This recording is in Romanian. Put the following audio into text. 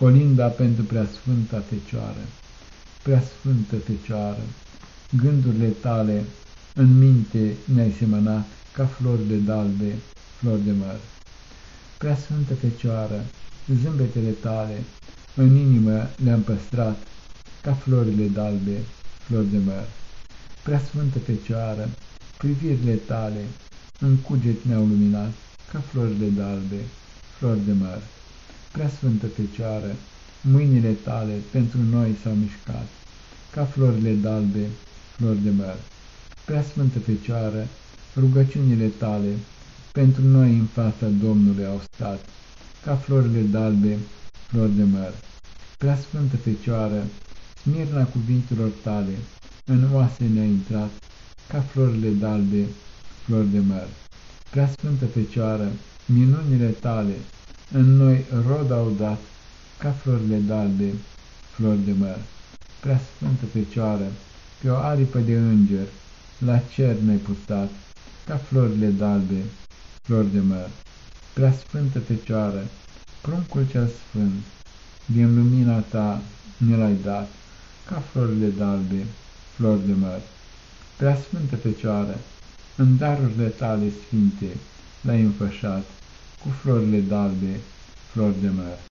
colinda pentru preasfânta Fecioară. Preasfântă Fecioară, gândurile tale în minte ne-ai semănat ca flori de dalbe, flori de măr. Preasfântă Fecioară, zâmbetele tale în inimă le-am păstrat ca florile dalbe, flori de măr. Preasfântă Fecioară, privirile tale în cuget ne-au luminat ca florile dalbe, flori de măr. Preasfântă Fecioară, mâinile tale pentru noi s-au mișcat ca florile dalbe, flori de măr. Preasfântă Fecioară, rugăciunile tale pentru noi în fața Domnului au stat ca florile dalbe, flori de măr. Preasfântă Fecioară, smirna cuvintelor tale, în oase ne-a intrat, ca florile dalbe, flori de măr. Preasfântă Fecioară, minunile tale, în noi rod au dat, ca florile dalbe, flori de măr. Preasfântă Fecioară, pe o aripă de înger, la cer ne-ai purtat, ca florile dalbe, flori de măr. Preasfântă Fecioară, pruncul cel sfânt, din lumina ta ne l-ai dat, ca florile dalbe, flori de măr. Preasfântă Fecioară, în darurile tale sfinte l-ai înfășat, cu florile dalbe, flori de măr.